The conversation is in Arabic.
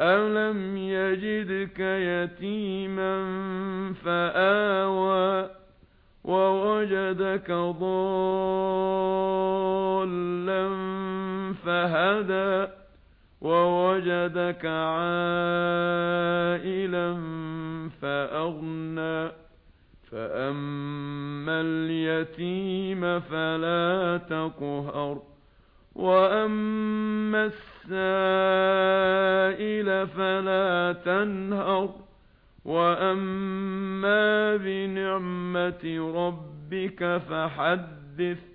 أَلَمْ يَجِدْكَ يَتِيمًا فَآوَى وَوَجَدَكَ ضَالًّا فَهَدَى وَوَجَدَكَ عَائِلًا فَأَغْنَى فَأَمَّا الْيَتِيمَ فَلَا تَقْهَرْ وَأَمَّا السَّائِلَ فلا تنهر. وأما بنعمة ربك فحدث